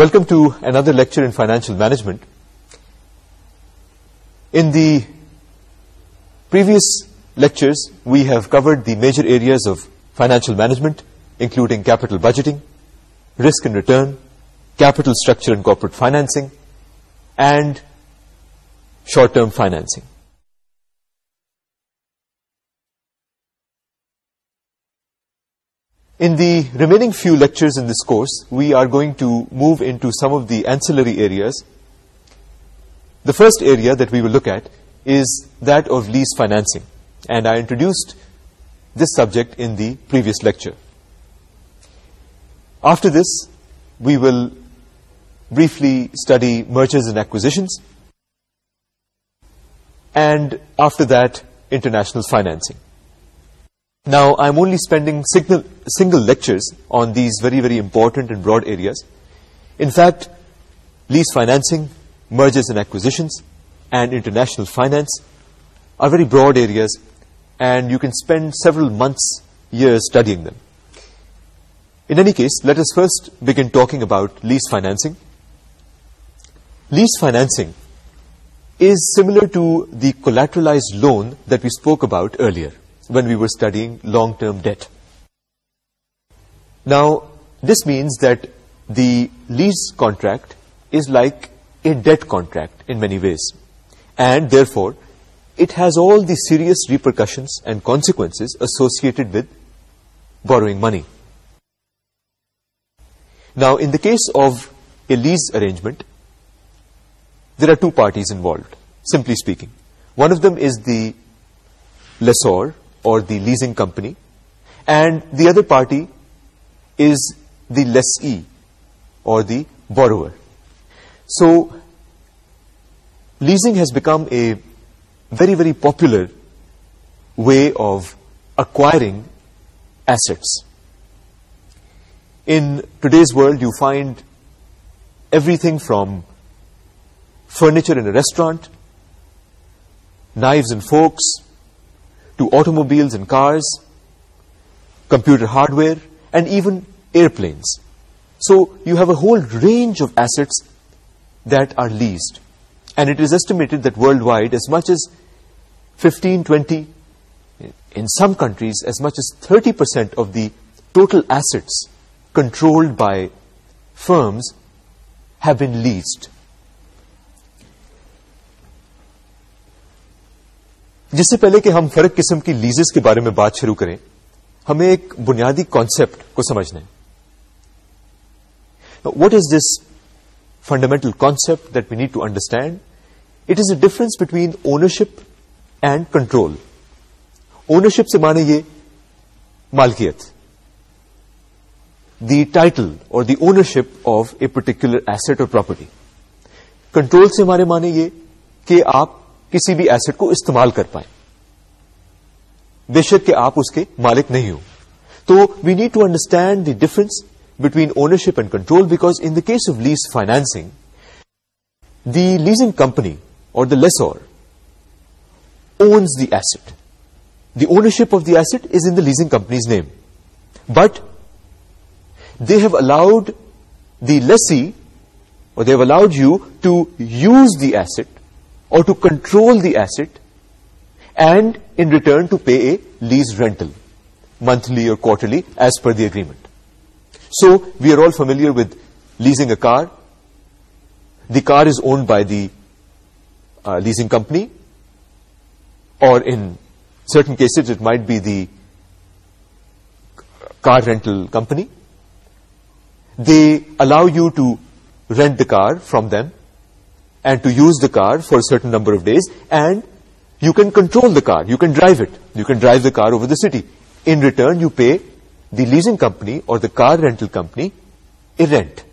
Welcome to another lecture in financial management. In the previous lectures, we have covered the major areas of financial management, including capital budgeting, risk and return, capital structure and corporate financing, and short-term financing. In the remaining few lectures in this course, we are going to move into some of the ancillary areas. The first area that we will look at is that of lease financing, and I introduced this subject in the previous lecture. After this, we will briefly study mergers and acquisitions, and after that, international financing. Now, I'm only spending single lectures on these very, very important and broad areas. In fact, lease financing, mergers and acquisitions, and international finance are very broad areas, and you can spend several months, years studying them. In any case, let us first begin talking about lease financing. Lease financing is similar to the collateralized loan that we spoke about earlier when we were studying long-term debt. Now, this means that the lease contract is like a debt contract in many ways. And therefore, it has all the serious repercussions and consequences associated with borrowing money. Now, in the case of a lease arrangement, there are two parties involved, simply speaking. One of them is the lessor, or the leasing company and the other party is the lessee or the borrower. So leasing has become a very very popular way of acquiring assets. In today's world you find everything from furniture in a restaurant, knives and forks, to automobiles and cars, computer hardware, and even airplanes. So you have a whole range of assets that are leased. And it is estimated that worldwide as much as 15, 20, in some countries as much as 30% of the total assets controlled by firms have been leased. جس سے پہلے کہ ہم فرق قسم کی لیزز کے بارے میں بات شروع کریں ہمیں ایک بنیادی کانسپٹ کو سمجھنا ہے what is this fundamental concept that we need to understand it is a difference between ownership and control ownership سے مانے یہ مالکیت the title or the ownership of a particular asset or property control سے ہمارے مانے یہ کہ آپ کسی بھی ایسٹ کو استعمال کر پائیں بے شک کے آپ اس کے مالک نہیں ہو تو we need to understand the difference between ownership and control because in the case of lease financing the leasing company or the lessor owns the asset the ownership of the asset is in leasing companies name but they have allowed the lessee or they've allowed you to use the asset or to control the asset and in return to pay a lease rental monthly or quarterly as per the agreement. So we are all familiar with leasing a car. The car is owned by the uh, leasing company or in certain cases it might be the car rental company. They allow you to rent the car from them and to use the car for a certain number of days and you can control the car, you can drive it, you can drive the car over the city. In return, you pay the leasing company or the car rental company a rent.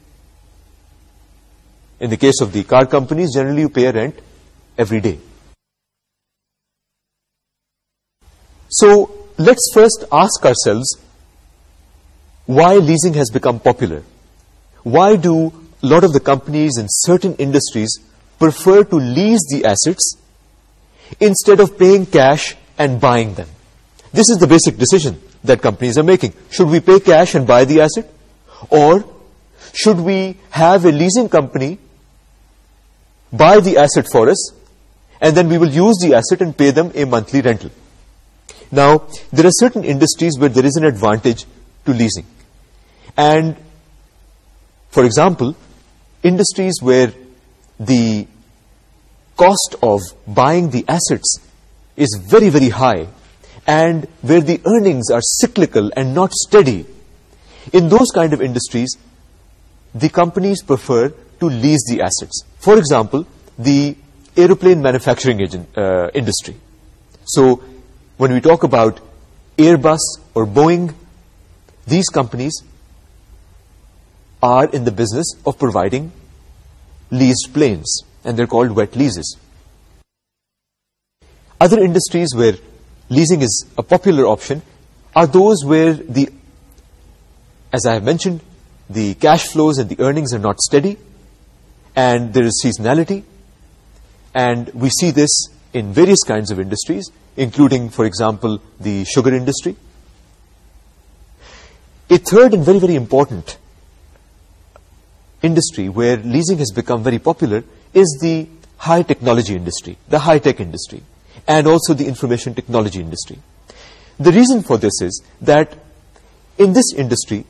In the case of the car companies, generally you pay a rent every day. So, let's first ask ourselves why leasing has become popular. Why do a lot of the companies in certain industries prefer to lease the assets instead of paying cash and buying them. This is the basic decision that companies are making. Should we pay cash and buy the asset? Or should we have a leasing company buy the asset for us and then we will use the asset and pay them a monthly rental? Now, there are certain industries where there is an advantage to leasing. And, for example, industries where the cost of buying the assets is very, very high and where the earnings are cyclical and not steady, in those kind of industries, the companies prefer to lease the assets. For example, the aeroplane manufacturing uh, industry. So when we talk about Airbus or Boeing, these companies are in the business of providing Leased planes and they're called wet leases. Other industries where leasing is a popular option are those where the, as I have mentioned, the cash flows and the earnings are not steady and there is seasonality and we see this in various kinds of industries including, for example, the sugar industry. A third and very, very important industry where leasing has become very popular is the high technology industry, the high tech industry, and also the information technology industry. The reason for this is that in this industry,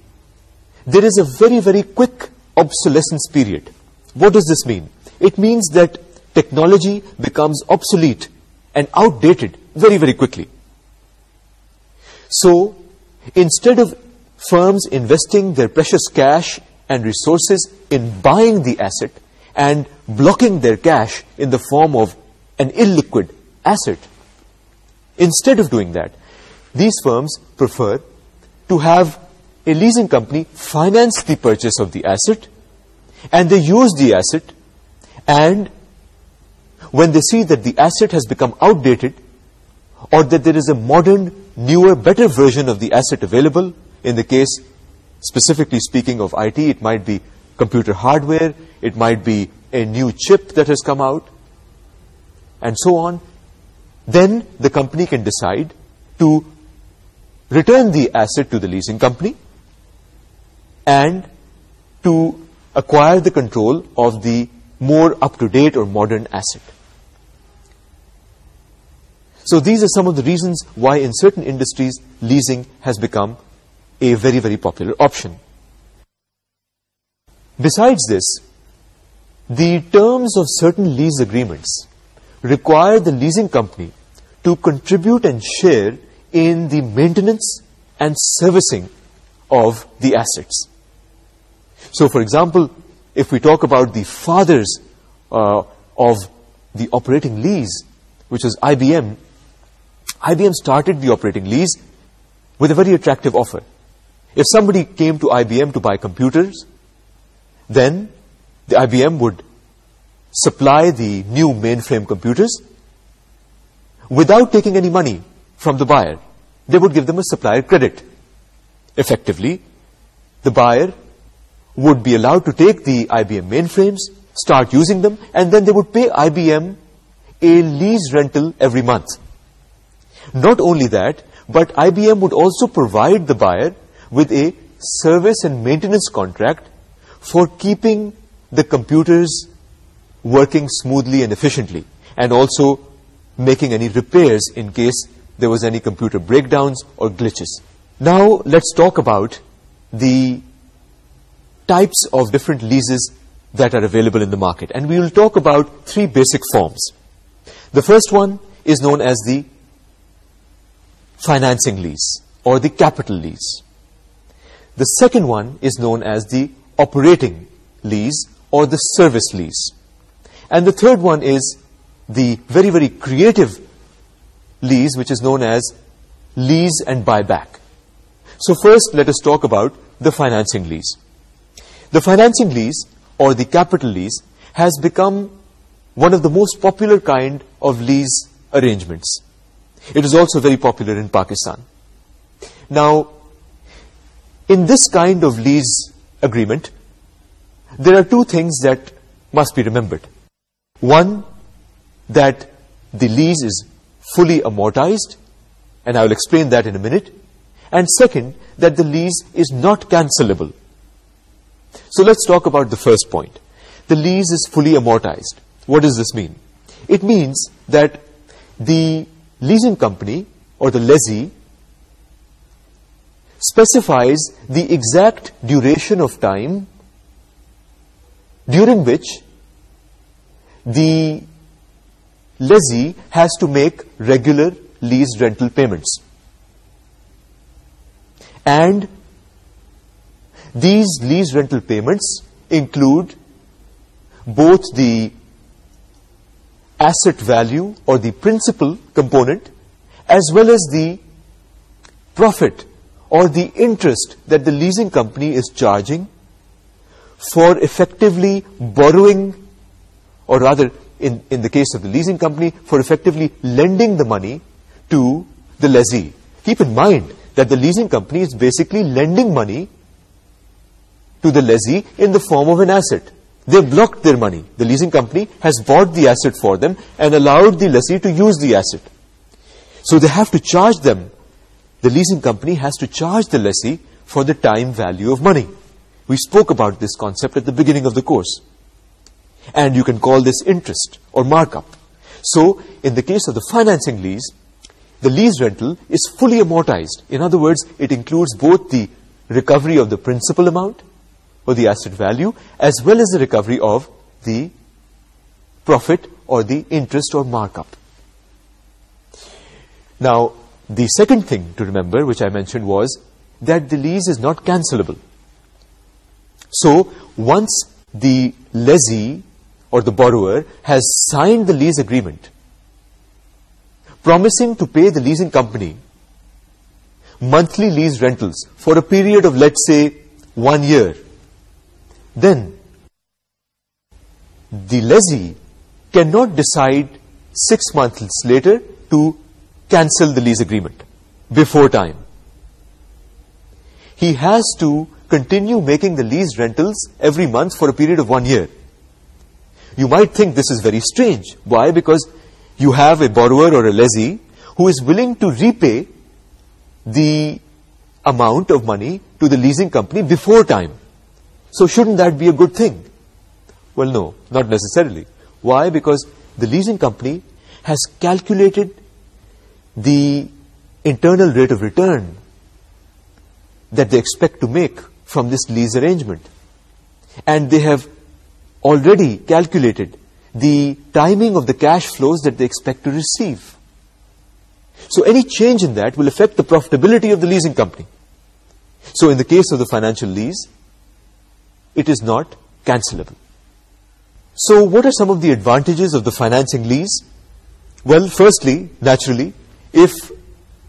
there is a very, very quick obsolescence period. What does this mean? It means that technology becomes obsolete and outdated very, very quickly. So, instead of firms investing their precious cash and resources in buying the asset and blocking their cash in the form of an illiquid asset. Instead of doing that, these firms prefer to have a leasing company finance the purchase of the asset, and they use the asset, and when they see that the asset has become outdated or that there is a modern, newer, better version of the asset available, in the case specifically speaking of IT, it might be computer hardware, it might be a new chip that has come out, and so on, then the company can decide to return the asset to the leasing company and to acquire the control of the more up-to-date or modern asset. So these are some of the reasons why in certain industries leasing has become a very, very popular option. Besides this, the terms of certain lease agreements require the leasing company to contribute and share in the maintenance and servicing of the assets. So, for example, if we talk about the fathers uh, of the operating lease, which is IBM, IBM started the operating lease with a very attractive offer. If somebody came to IBM to buy computers, then the IBM would supply the new mainframe computers without taking any money from the buyer. They would give them a supplier credit. Effectively, the buyer would be allowed to take the IBM mainframes, start using them, and then they would pay IBM a lease rental every month. Not only that, but IBM would also provide the buyer with a service and maintenance contract for keeping the computers working smoothly and efficiently and also making any repairs in case there was any computer breakdowns or glitches. Now let's talk about the types of different leases that are available in the market and we will talk about three basic forms. The first one is known as the financing lease or the capital lease. The second one is known as the operating lease or the service lease. And the third one is the very, very creative lease, which is known as lease and buyback. So first, let us talk about the financing lease. The financing lease, or the capital lease, has become one of the most popular kind of lease arrangements. It is also very popular in Pakistan. Now, in this kind of lease agreement, there are two things that must be remembered. One, that the lease is fully amortized, and I will explain that in a minute. And second, that the lease is not cancelable. So let's talk about the first point. The lease is fully amortized. What does this mean? It means that the leasing company or the lessee specifies the exact duration of time during which the lessee has to make regular lease rental payments. And these lease rental payments include both the asset value or the principal component as well as the profit or the interest that the leasing company is charging for effectively borrowing or rather in, in the case of the leasing company for effectively lending the money to the lessee. Keep in mind that the leasing company is basically lending money to the lessee in the form of an asset. They've blocked their money. The leasing company has bought the asset for them and allowed the lessee to use the asset. So they have to charge them the leasing company has to charge the lessee for the time value of money. We spoke about this concept at the beginning of the course. And you can call this interest or markup. So, in the case of the financing lease, the lease rental is fully amortized. In other words, it includes both the recovery of the principal amount or the asset value as well as the recovery of the profit or the interest or markup. Now, the second thing to remember, which I mentioned, was that the lease is not cancelable. So, once the lessee or the borrower has signed the lease agreement, promising to pay the leasing company monthly lease rentals for a period of, let's say, one year, then the lessee cannot decide six months later to cancel the lease agreement before time. He has to continue making the lease rentals every month for a period of one year. You might think this is very strange. Why? Because you have a borrower or a lessee who is willing to repay the amount of money to the leasing company before time. So shouldn't that be a good thing? Well, no, not necessarily. Why? Because the leasing company has calculated the internal rate of return that they expect to make from this lease arrangement. And they have already calculated the timing of the cash flows that they expect to receive. So any change in that will affect the profitability of the leasing company. So in the case of the financial lease, it is not cancelable. So what are some of the advantages of the financing lease? Well, firstly, naturally, if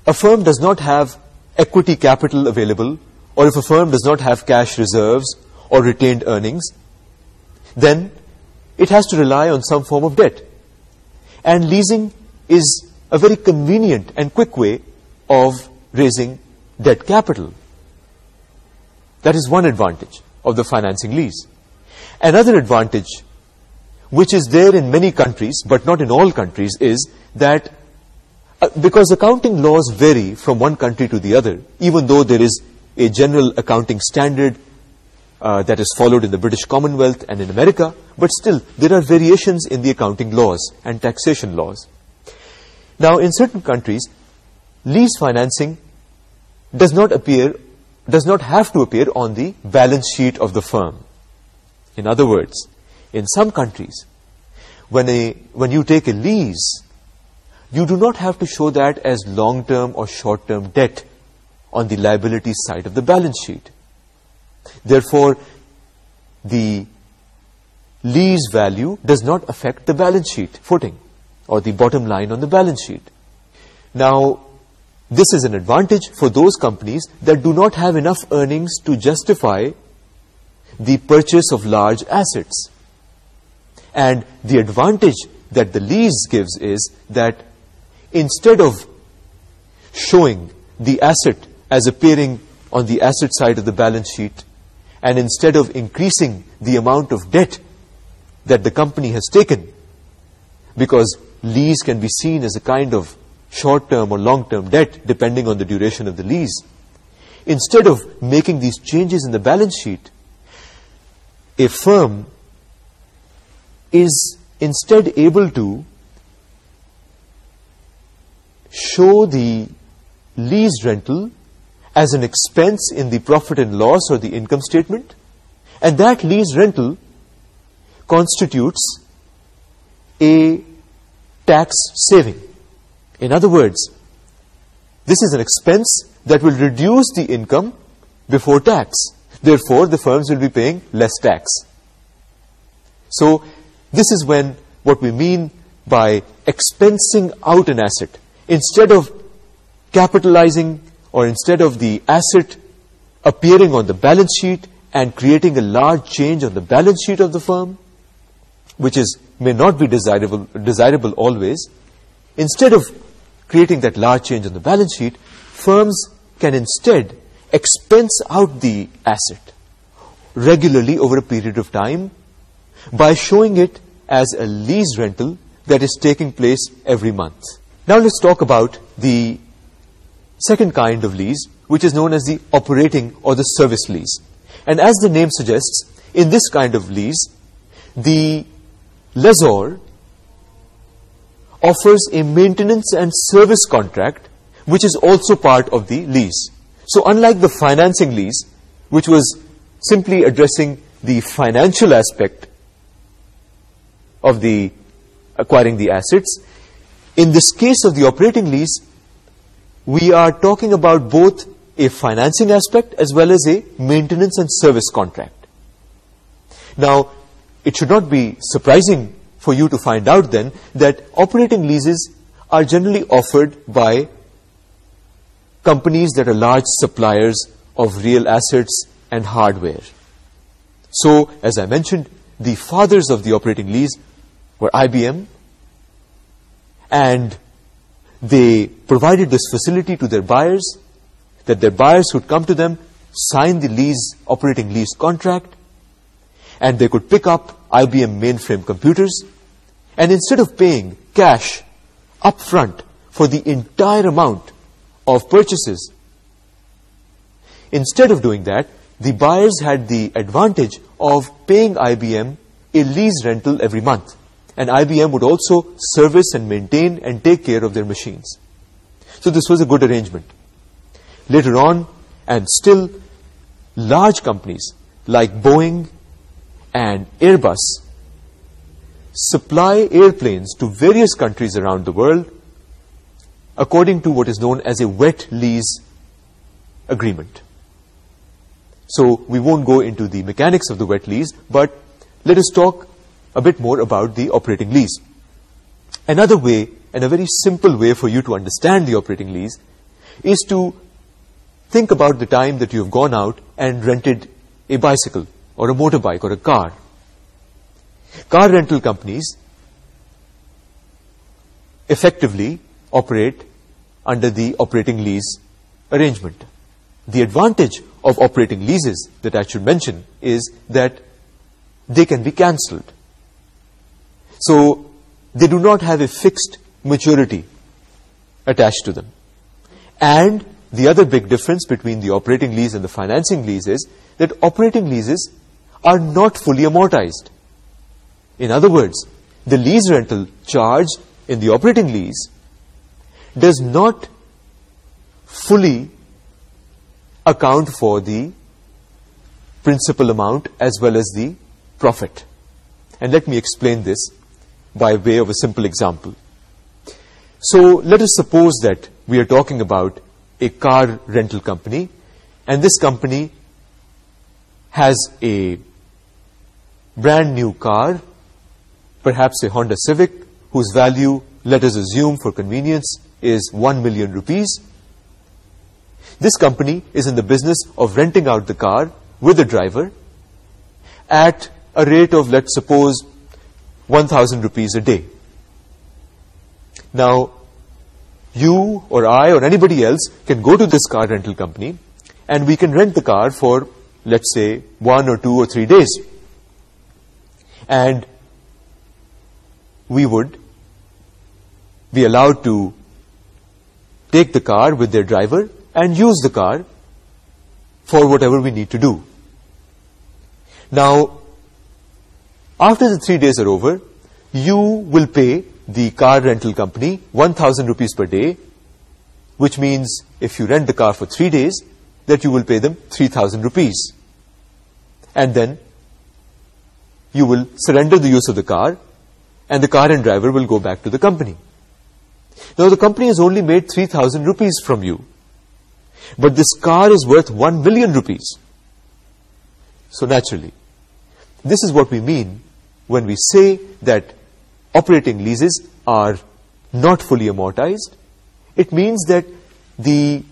a firm does not have equity capital available or if a firm does not have cash reserves or retained earnings, then it has to rely on some form of debt. And leasing is a very convenient and quick way of raising debt capital. That is one advantage of the financing lease. Another advantage, which is there in many countries, but not in all countries, is that because accounting laws vary from one country to the other, even though there is a general accounting standard uh, that is followed in the British Commonwealth and in America, but still there are variations in the accounting laws and taxation laws. Now, in certain countries, lease financing does not appear, does not have to appear on the balance sheet of the firm. In other words, in some countries, when, a, when you take a lease, you do not have to show that as long-term or short-term debt on the liability side of the balance sheet. Therefore, the lease value does not affect the balance sheet footing or the bottom line on the balance sheet. Now, this is an advantage for those companies that do not have enough earnings to justify the purchase of large assets. And the advantage that the lease gives is that instead of showing the asset as appearing on the asset side of the balance sheet and instead of increasing the amount of debt that the company has taken because leases can be seen as a kind of short-term or long-term debt depending on the duration of the lease. Instead of making these changes in the balance sheet, a firm is instead able to show the lease rental as an expense in the profit and loss or the income statement and that lease rental constitutes a tax saving. In other words, this is an expense that will reduce the income before tax. Therefore, the firms will be paying less tax. So, this is when what we mean by expensing out an asset instead of capitalizing or instead of the asset appearing on the balance sheet and creating a large change on the balance sheet of the firm, which is may not be desirable, desirable always, instead of creating that large change on the balance sheet, firms can instead expense out the asset regularly over a period of time by showing it as a lease rental that is taking place every month. Now let's talk about the second kind of lease, which is known as the operating or the service lease. And as the name suggests, in this kind of lease, the lessor offers a maintenance and service contract, which is also part of the lease. So unlike the financing lease, which was simply addressing the financial aspect of the acquiring the assets, in this case of the operating lease, we are talking about both a financing aspect as well as a maintenance and service contract. Now, it should not be surprising for you to find out then that operating leases are generally offered by companies that are large suppliers of real assets and hardware. So, as I mentioned, the fathers of the operating lease were IBM, and they provided this facility to their buyers that their buyers would come to them sign the lease operating lease contract and they could pick up IBM mainframe computers and instead of paying cash up front for the entire amount of purchases instead of doing that the buyers had the advantage of paying IBM a lease rental every month and IBM would also service and maintain and take care of their machines. So this was a good arrangement. Later on, and still, large companies like Boeing and Airbus supply airplanes to various countries around the world according to what is known as a wet lease agreement. So we won't go into the mechanics of the wet lease, but let us talk a bit more about the operating lease. Another way, and a very simple way for you to understand the operating lease, is to think about the time that you have gone out and rented a bicycle, or a motorbike, or a car. Car rental companies effectively operate under the operating lease arrangement. The advantage of operating leases that I should mention is that they can be cancelled so they do not have a fixed maturity attached to them and the other big difference between the operating lease and the financing lease is that operating leases are not fully amortized in other words the lease rental charge in the operating lease does not fully account for the principal amount as well as the profit and let me explain this by way of a simple example. So let us suppose that we are talking about a car rental company and this company has a brand new car, perhaps a Honda Civic, whose value, let us assume for convenience, is 1 million rupees. This company is in the business of renting out the car with a driver at a rate of, let's suppose, 1000 rupees a day. Now, you or I or anybody else can go to this car rental company and we can rent the car for, let's say, one or two or three days. And we would be allowed to take the car with their driver and use the car for whatever we need to do. Now, after the 3 days are over, you will pay the car rental company 1,000 rupees per day, which means if you rent the car for 3 days, that you will pay them 3,000 rupees. And then you will surrender the use of the car, and the car and driver will go back to the company. Now, the company has only made 3,000 rupees from you, but this car is worth 1 million rupees. So naturally, this is what we mean when we say that operating leases are not fully amortized, it means that the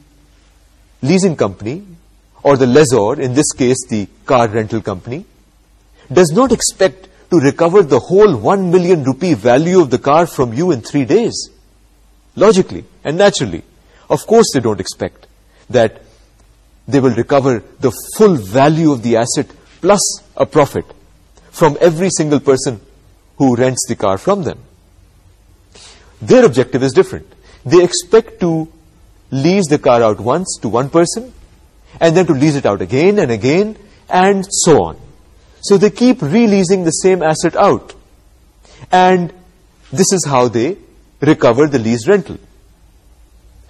leasing company or the lessor, in this case the car rental company, does not expect to recover the whole 1 million rupee value of the car from you in three days. Logically and naturally. Of course they don't expect that they will recover the full value of the asset plus a profit from every single person who rents the car from them. Their objective is different. They expect to lease the car out once to one person and then to lease it out again and again and so on. So they keep releasing the same asset out and this is how they recover the lease rental.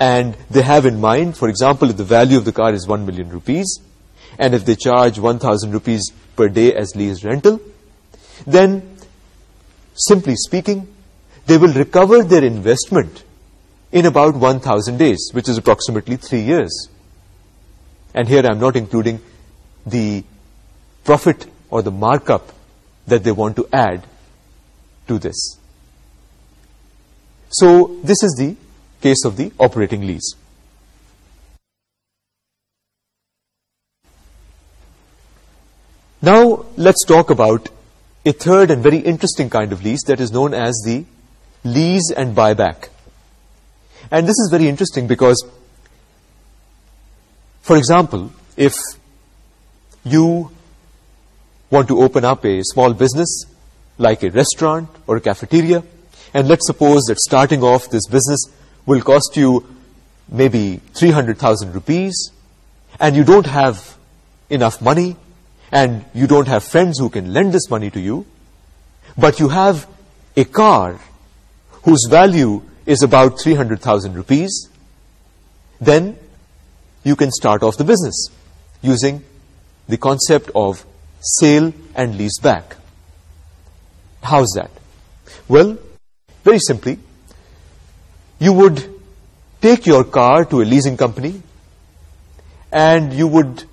And they have in mind, for example, if the value of the car is 1 million rupees and if they charge 1,000 rupees per day as lease rental, then simply speaking, they will recover their investment in about 1,000 days, which is approximately three years. And here I'm not including the profit or the markup that they want to add to this. So this is the case of the operating lease. Now let's talk about a third and very interesting kind of lease that is known as the lease and buyback. And this is very interesting because, for example, if you want to open up a small business like a restaurant or a cafeteria, and let's suppose that starting off this business will cost you maybe 300,000 rupees, and you don't have enough money, and you don't have friends who can lend this money to you, but you have a car whose value is about 300,000 rupees, then you can start off the business using the concept of sale and lease back. How's that? Well, very simply, you would take your car to a leasing company and you would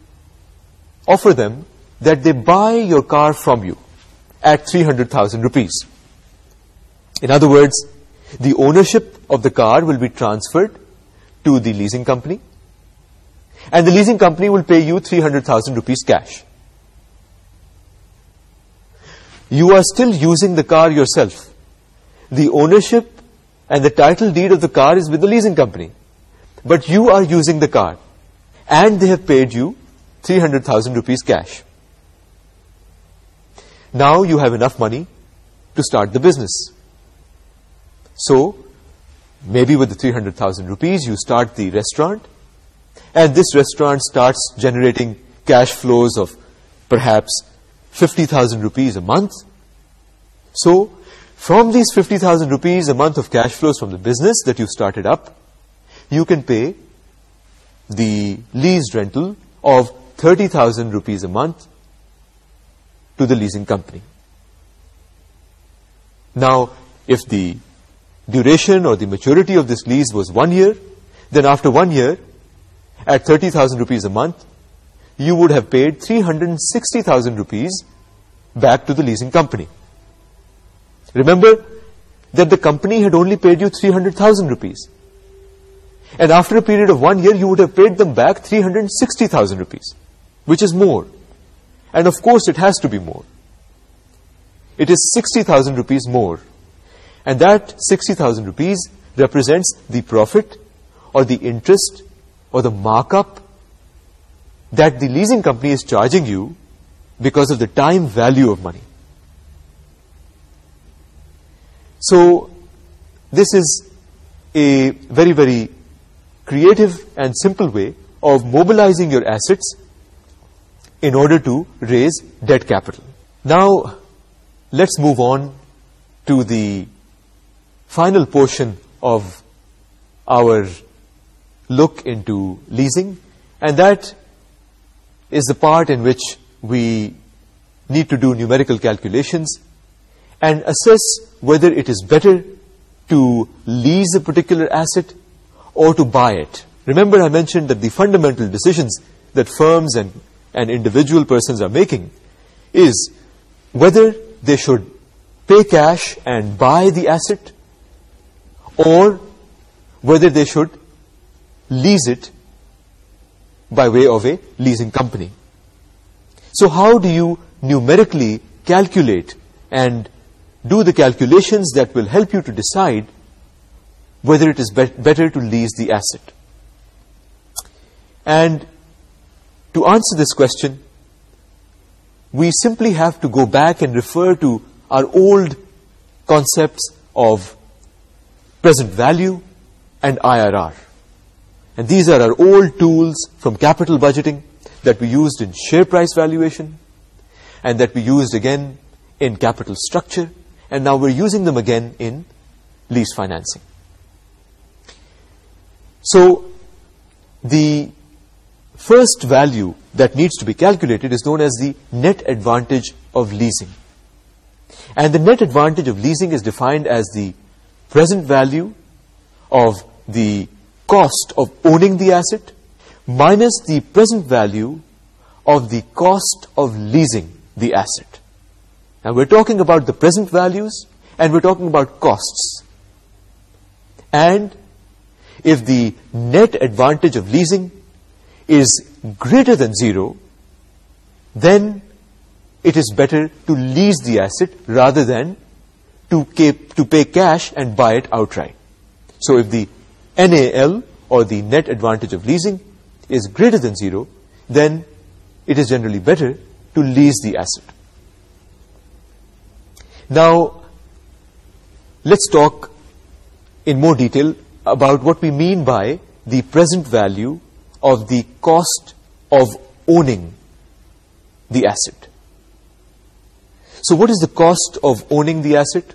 offer them that they buy your car from you at 300,000 rupees. In other words, the ownership of the car will be transferred to the leasing company and the leasing company will pay you 300,000 rupees cash. You are still using the car yourself. The ownership and the title deed of the car is with the leasing company. But you are using the car and they have paid you 300,000 rupees cash now you have enough money to start the business. So, maybe with the 300,000 rupees, you start the restaurant, and this restaurant starts generating cash flows of perhaps 50,000 rupees a month. So, from these 50,000 rupees a month of cash flows from the business that you started up, you can pay the leased rental of 30,000 rupees a month to the leasing company. Now, if the duration or the maturity of this lease was one year, then after one year, at 30,000 rupees a month, you would have paid 360,000 rupees back to the leasing company. Remember that the company had only paid you 300,000 rupees. And after a period of one year, you would have paid them back 360,000 rupees, which is more. And of course it has to be more. It is 60,000 rupees more. And that 60,000 rupees represents the profit or the interest or the markup that the leasing company is charging you because of the time value of money. So this is a very, very creative and simple way of mobilizing your assets in order to raise debt capital. Now, let's move on to the final portion of our look into leasing, and that is the part in which we need to do numerical calculations and assess whether it is better to lease a particular asset or to buy it. Remember I mentioned that the fundamental decisions that firms and and individual persons are making is whether they should pay cash and buy the asset or whether they should lease it by way of a leasing company. So how do you numerically calculate and do the calculations that will help you to decide whether it is better to lease the asset? And to answer this question we simply have to go back and refer to our old concepts of present value and IRR and these are our old tools from capital budgeting that we used in share price valuation and that we used again in capital structure and now we're using them again in lease financing so the first value that needs to be calculated is known as the net advantage of leasing. And the net advantage of leasing is defined as the present value of the cost of owning the asset minus the present value of the cost of leasing the asset. Now we're talking about the present values and we're talking about costs. And if the net advantage of leasing is greater than zero, then it is better to lease the asset rather than to, pay cash and buy it outright. So if the NAL or the net advantage of leasing is greater than zero, then it is generally better to lease the asset. Now, let's talk in more detail about what we mean by the present value of the cost of owning the asset. So what is the cost of owning the asset?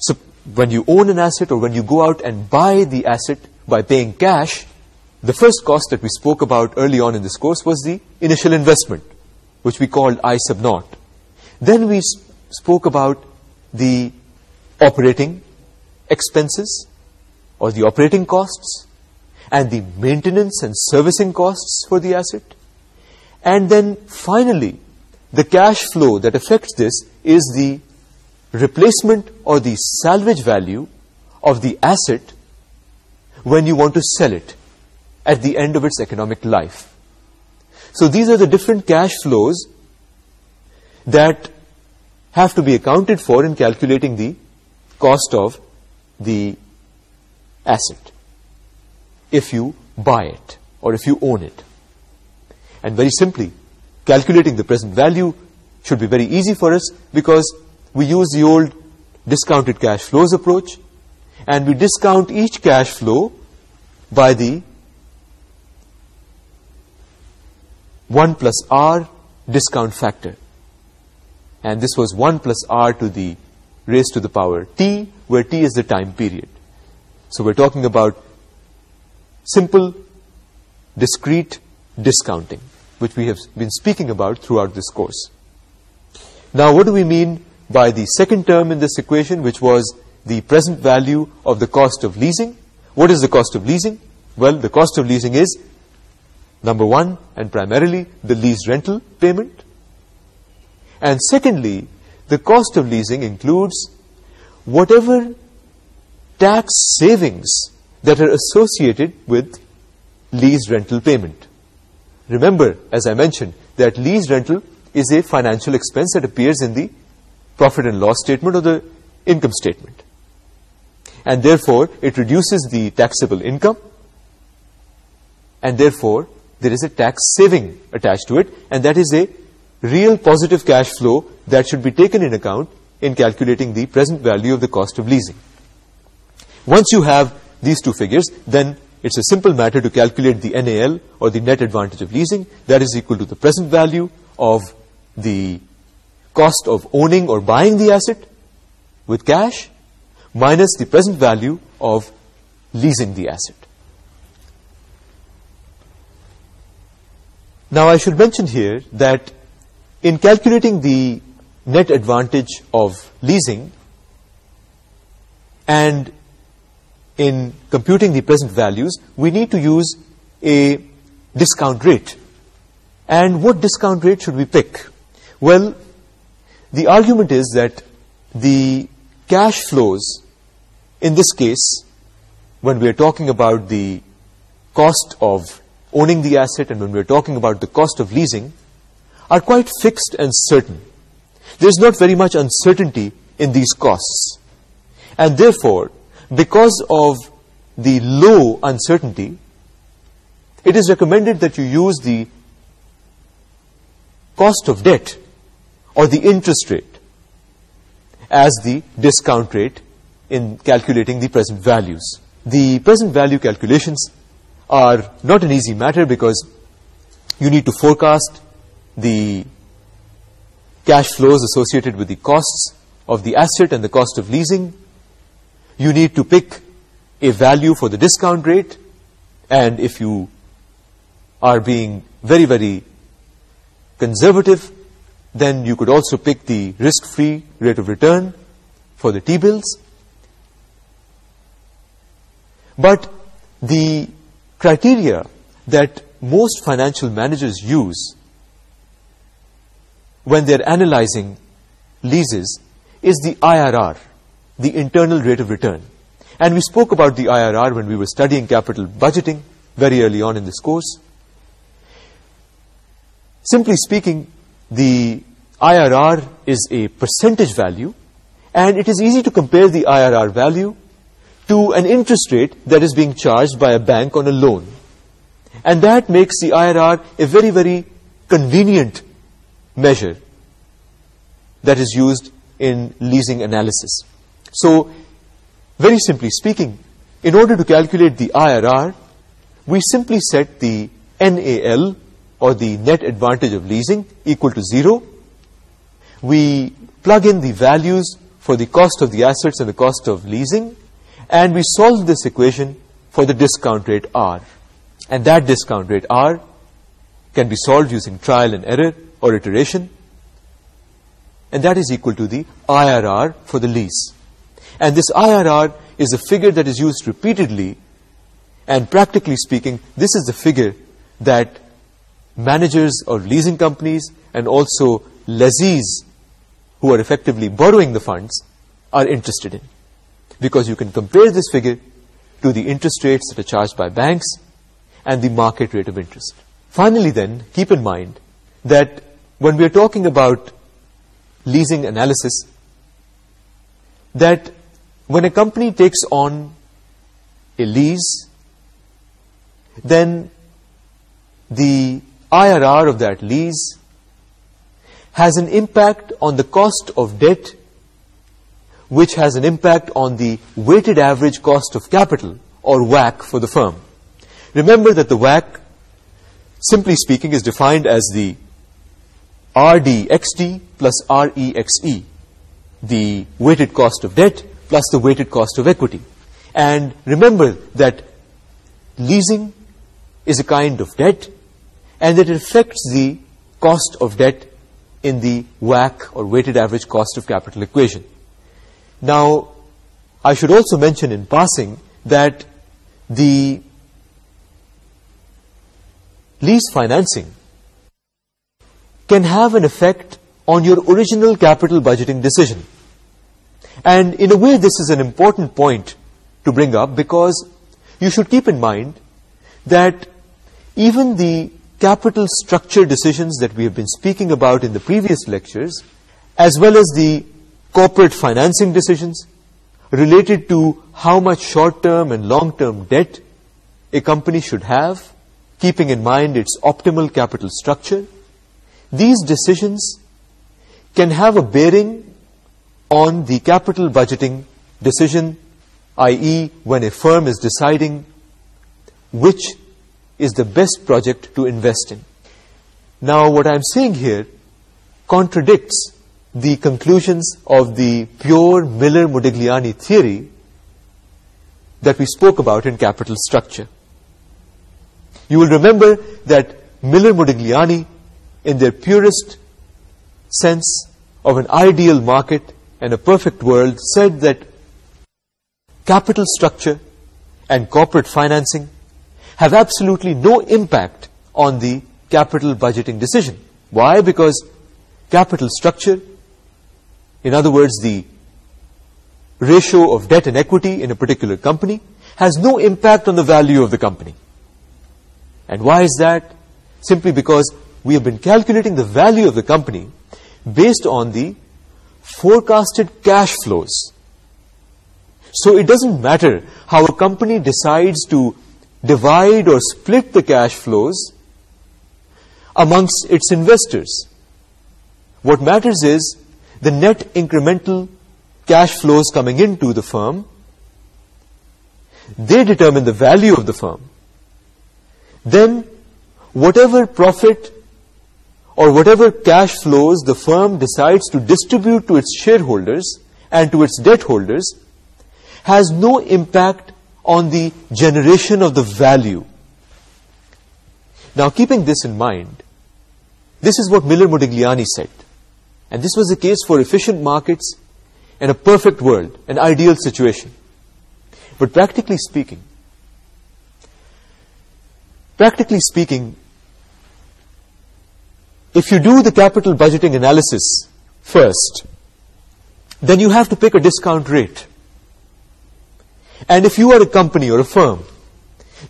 So when you own an asset or when you go out and buy the asset by paying cash, the first cost that we spoke about early on in this course was the initial investment, which we called I sub naught. Then we spoke about the operating expenses or the operating costs, and the maintenance and servicing costs for the asset. And then finally, the cash flow that affects this is the replacement or the salvage value of the asset when you want to sell it at the end of its economic life. So these are the different cash flows that have to be accounted for in calculating the cost of the asset if you buy it or if you own it. And very simply, calculating the present value should be very easy for us because we use the old discounted cash flows approach and we discount each cash flow by the 1 plus R discount factor. And this was 1 plus R to the raised to the power T, where T is the time period. So we're talking about simple, discrete discounting, which we have been speaking about throughout this course. Now, what do we mean by the second term in this equation, which was the present value of the cost of leasing? What is the cost of leasing? Well, the cost of leasing is, number one, and primarily, the lease rental payment. And secondly, the cost of leasing includes whatever tax savings that are associated with lease rental payment. Remember, as I mentioned, that lease rental is a financial expense that appears in the profit and loss statement or the income statement. And therefore, it reduces the taxable income. And therefore, there is a tax saving attached to it. And that is a real positive cash flow that should be taken in account in calculating the present value of the cost of leasing. Once you have these two figures, then it's a simple matter to calculate the NAL, or the net advantage of leasing, that is equal to the present value of the cost of owning or buying the asset with cash, minus the present value of leasing the asset. Now, I should mention here that in calculating the net advantage of leasing and in computing the present values, we need to use a discount rate. And what discount rate should we pick? Well, the argument is that the cash flows, in this case, when we are talking about the cost of owning the asset and when we are talking about the cost of leasing, are quite fixed and certain. There is not very much uncertainty in these costs. And therefore, because of the low uncertainty, it is recommended that you use the cost of debt or the interest rate as the discount rate in calculating the present values. The present value calculations are not an easy matter because you need to forecast the cash flows associated with the costs of the asset and the cost of leasing you need to pick a value for the discount rate and if you are being very very conservative then you could also pick the risk-free rate of return for the T-bills but the criteria that most financial managers use when they're analyzing leases is the IRR the internal rate of return. And we spoke about the IRR when we were studying capital budgeting very early on in this course. Simply speaking, the IRR is a percentage value and it is easy to compare the IRR value to an interest rate that is being charged by a bank on a loan. And that makes the IRR a very, very convenient measure that is used in leasing analysis. So, very simply speaking, in order to calculate the IRR, we simply set the NAL, or the net advantage of leasing, equal to zero. We plug in the values for the cost of the assets and the cost of leasing, and we solve this equation for the discount rate R. And that discount rate R can be solved using trial and error or iteration, and that is equal to the IRR for the lease. And this IRR is a figure that is used repeatedly and practically speaking, this is the figure that managers or leasing companies and also lessees who are effectively borrowing the funds are interested in. Because you can compare this figure to the interest rates that are charged by banks and the market rate of interest. Finally then, keep in mind that when we are talking about leasing analysis, that when a company takes on a lease then the IRR of that lease has an impact on the cost of debt which has an impact on the weighted average cost of capital or WAC for the firm. Remember that the WAC simply speaking is defined as the RDXD plus REXE the weighted cost of debt plus the weighted cost of equity. And remember that leasing is a kind of debt and that it affects the cost of debt in the WACC or weighted average cost of capital equation. Now, I should also mention in passing that the lease financing can have an effect on your original capital budgeting decision. And in a way, this is an important point to bring up because you should keep in mind that even the capital structure decisions that we have been speaking about in the previous lectures, as well as the corporate financing decisions related to how much short-term and long-term debt a company should have, keeping in mind its optimal capital structure, these decisions can have a bearing on the capital budgeting decision, i.e. when a firm is deciding which is the best project to invest in. Now what I'm saying here contradicts the conclusions of the pure Miller-Modigliani theory that we spoke about in capital structure. You will remember that Miller-Modigliani, in their purest sense of an ideal market, and a perfect world said that capital structure and corporate financing have absolutely no impact on the capital budgeting decision. Why? Because capital structure, in other words, the ratio of debt and equity in a particular company, has no impact on the value of the company. And why is that? Simply because we have been calculating the value of the company based on the forecasted cash flows. So it doesn't matter how a company decides to divide or split the cash flows amongst its investors. What matters is the net incremental cash flows coming into the firm. They determine the value of the firm. Then whatever profit or whatever cash flows the firm decides to distribute to its shareholders and to its debt holders has no impact on the generation of the value. Now, keeping this in mind, this is what Miller Modigliani said. And this was the case for efficient markets in a perfect world, an ideal situation. But practically speaking, practically speaking, if you do the capital budgeting analysis first, then you have to pick a discount rate. And if you are a company or a firm,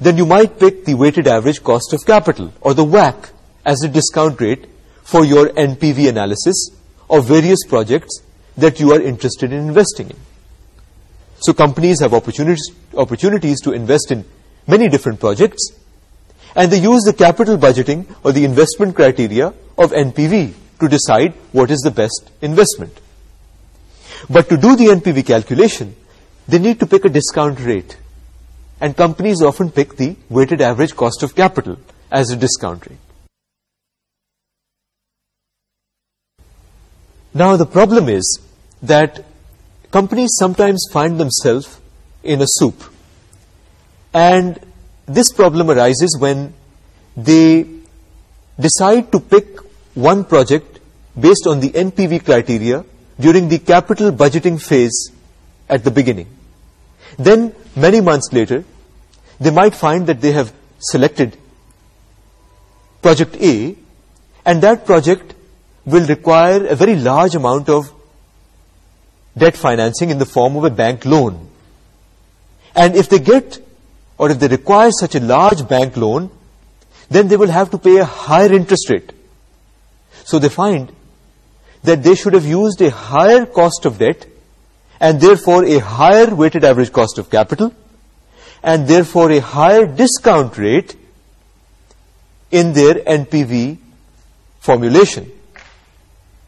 then you might pick the weighted average cost of capital or the WACC as a discount rate for your NPV analysis of various projects that you are interested in investing in. So companies have opportunities, opportunities to invest in many different projects, and they use the capital budgeting or the investment criteria of NPV to decide what is the best investment. But to do the NPV calculation, they need to pick a discount rate. And companies often pick the weighted average cost of capital as a discount rate. Now the problem is that companies sometimes find themselves in a soup. And this problem arises when they decide to pick one project based on the NPV criteria during the capital budgeting phase at the beginning. Then, many months later, they might find that they have selected project A and that project will require a very large amount of debt financing in the form of a bank loan. And if they get or if they require such a large bank loan, then they will have to pay a higher interest rate. So they find that they should have used a higher cost of debt and therefore a higher weighted average cost of capital and therefore a higher discount rate in their NPV formulation.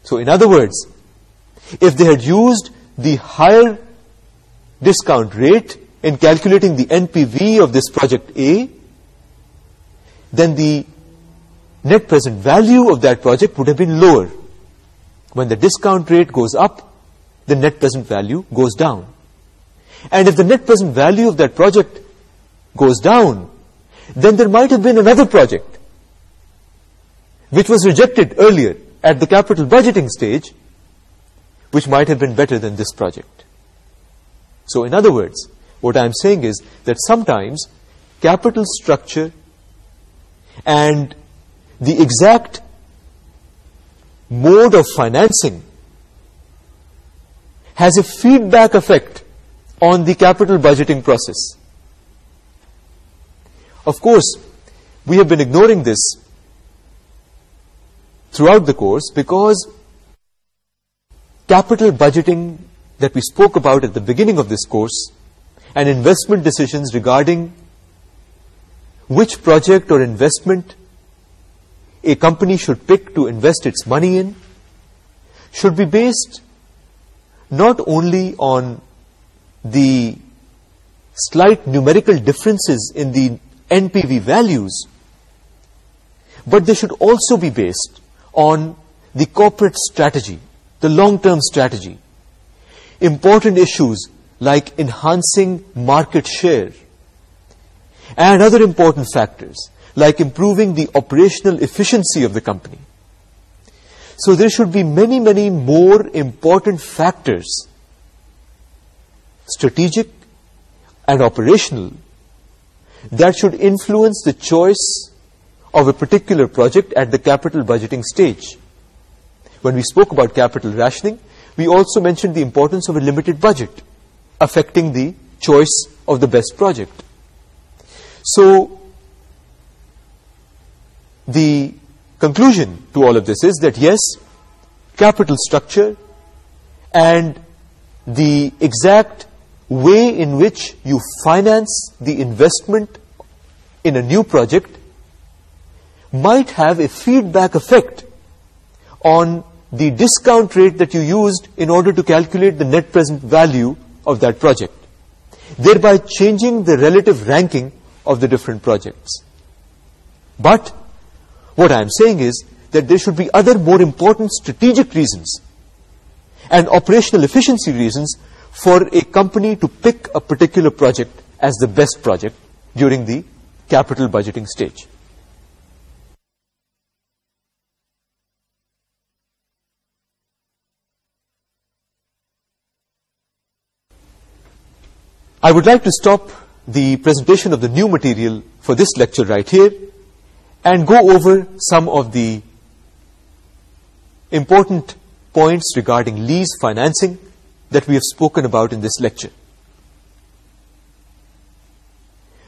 So in other words, if they had used the higher discount rate in calculating the NPV of this project A, then the net present value of that project would have been lower. When the discount rate goes up, the net present value goes down. And if the net present value of that project goes down, then there might have been another project which was rejected earlier at the capital budgeting stage which might have been better than this project. So in other words, what I am saying is that sometimes capital structure and the exact mode of financing has a feedback effect on the capital budgeting process. Of course, we have been ignoring this throughout the course because capital budgeting that we spoke about at the beginning of this course and investment decisions regarding which project or investment a company should pick to invest its money in should be based not only on the slight numerical differences in the NPV values, but they should also be based on the corporate strategy, the long-term strategy, important issues like enhancing market share and other important factors like improving the operational efficiency of the company. So there should be many, many more important factors, strategic and operational, that should influence the choice of a particular project at the capital budgeting stage. When we spoke about capital rationing, we also mentioned the importance of a limited budget affecting the choice of the best project. So, the conclusion to all of this is that yes, capital structure and the exact way in which you finance the investment in a new project might have a feedback effect on the discount rate that you used in order to calculate the net present value of that project, thereby changing the relative ranking of the different projects. But what I am saying is that there should be other more important strategic reasons and operational efficiency reasons for a company to pick a particular project as the best project during the capital budgeting stage. I would like to stop the presentation of the new material for this lecture right here and go over some of the important points regarding lease financing that we have spoken about in this lecture.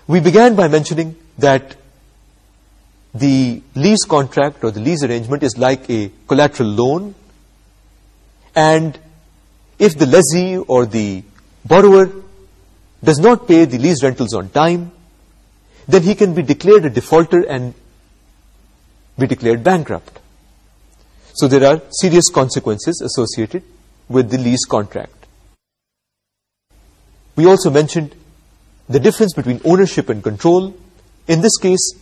We began by mentioning that the lease contract or the lease arrangement is like a collateral loan and if the lessee or the borrower does not pay the lease rentals on time, then he can be declared a defaulter and be declared bankrupt. So there are serious consequences associated with the lease contract. We also mentioned the difference between ownership and control. In this case,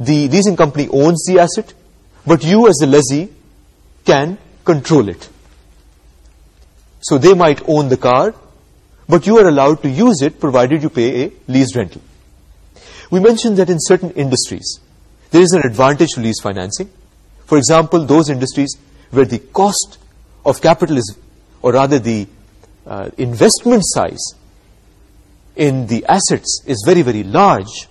the leasing company owns the asset, but you as the lessee can control it. So they might own the car, but you are allowed to use it provided you pay a lease rental. We mentioned that in certain industries, there is an advantage to lease financing. For example, those industries where the cost of capital is, or rather the uh, investment size in the assets is very, very large,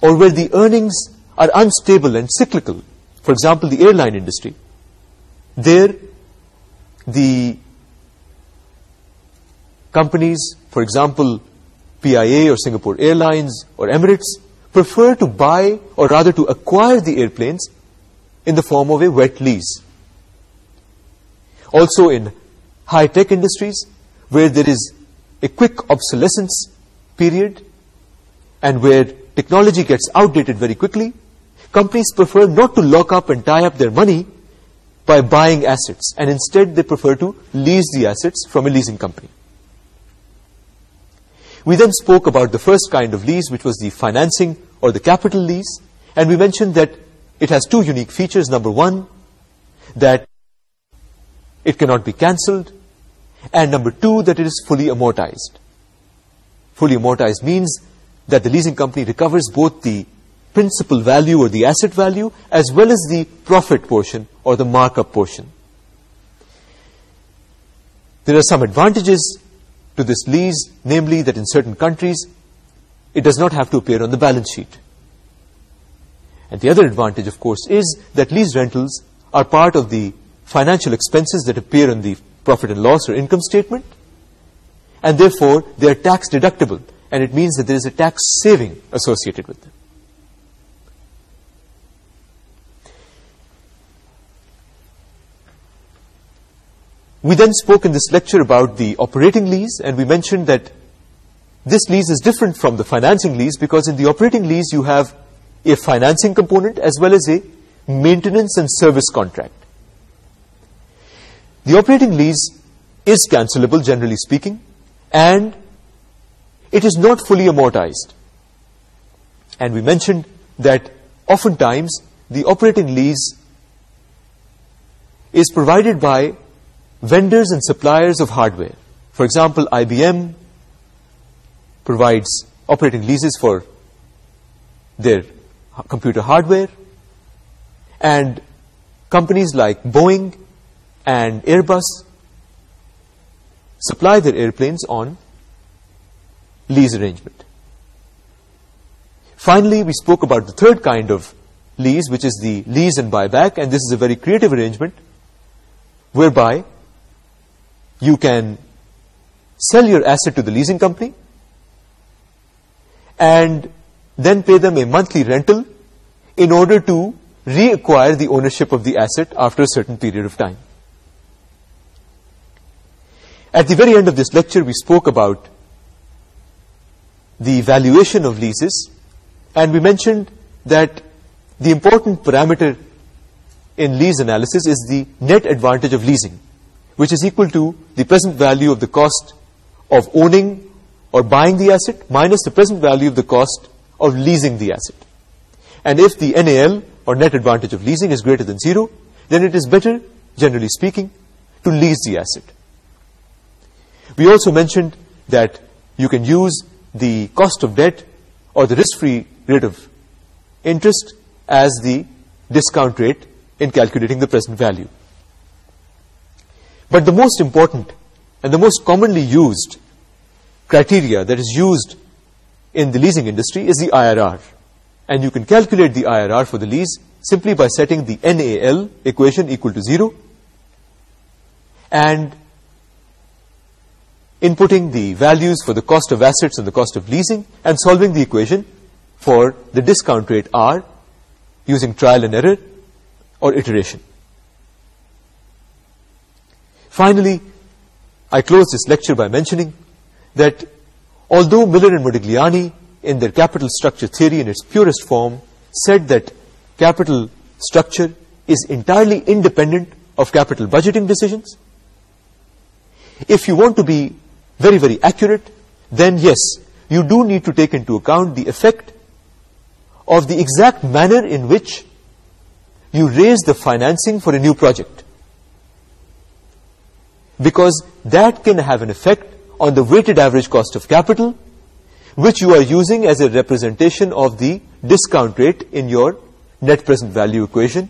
or where the earnings are unstable and cyclical, for example, the airline industry, there the companies, for example, PIA or Singapore Airlines or Emirates, prefer to buy or rather to acquire the airplanes in the form of a wet lease. Also in high-tech industries, where there is a quick obsolescence period and where technology gets outdated very quickly, companies prefer not to lock up and tie up their money by buying assets, and instead they prefer to lease the assets from a leasing company. We then spoke about the first kind of lease, which was the financing or the capital lease, and we mentioned that it has two unique features. Number one, that it cannot be cancelled, and number two, that it is fully amortized. Fully amortized means that the leasing company recovers both the principal value or the asset value as well as the profit portion or the markup portion. There are some advantages to this lease, namely that in certain countries, it does not have to appear on the balance sheet. And the other advantage, of course, is that lease rentals are part of the financial expenses that appear on the profit and loss or income statement, and therefore they are tax deductible, and it means that there is a tax saving associated with them. We then spoke in this lecture about the operating lease and we mentioned that this lease is different from the financing lease because in the operating lease you have a financing component as well as a maintenance and service contract. The operating lease is cancelable generally speaking and it is not fully amortized. And we mentioned that oftentimes the operating lease is provided by vendors and suppliers of hardware. For example, IBM provides operating leases for their computer hardware and companies like Boeing and Airbus supply their airplanes on lease arrangement. Finally, we spoke about the third kind of lease, which is the lease and buyback, and this is a very creative arrangement whereby you can sell your asset to the leasing company and then pay them a monthly rental in order to reacquire the ownership of the asset after a certain period of time. At the very end of this lecture, we spoke about the valuation of leases and we mentioned that the important parameter in lease analysis is the net advantage of leasing which is equal to the present value of the cost of owning or buying the asset minus the present value of the cost of leasing the asset. And if the NAL, or net advantage of leasing, is greater than zero, then it is better, generally speaking, to lease the asset. We also mentioned that you can use the cost of debt or the risk-free rate of interest as the discount rate in calculating the present value. But the most important and the most commonly used criteria that is used in the leasing industry is the IRR. And you can calculate the IRR for the lease simply by setting the NAL equation equal to zero and inputting the values for the cost of assets and the cost of leasing and solving the equation for the discount rate R using trial and error or iteration. Finally, I close this lecture by mentioning that although Miller and Modigliani in their capital structure theory in its purest form said that capital structure is entirely independent of capital budgeting decisions, if you want to be very, very accurate, then yes, you do need to take into account the effect of the exact manner in which you raise the financing for a new project because that can have an effect on the weighted average cost of capital which you are using as a representation of the discount rate in your net present value equation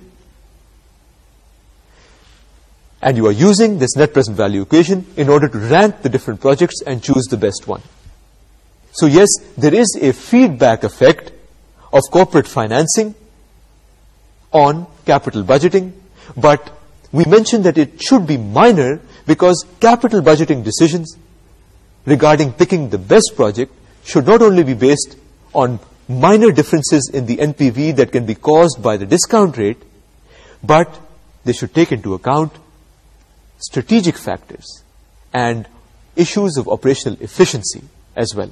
and you are using this net present value equation in order to rank the different projects and choose the best one so yes there is a feedback effect of corporate financing on capital budgeting but we mentioned that it should be minor because capital budgeting decisions regarding picking the best project should not only be based on minor differences in the NPV that can be caused by the discount rate, but they should take into account strategic factors and issues of operational efficiency as well.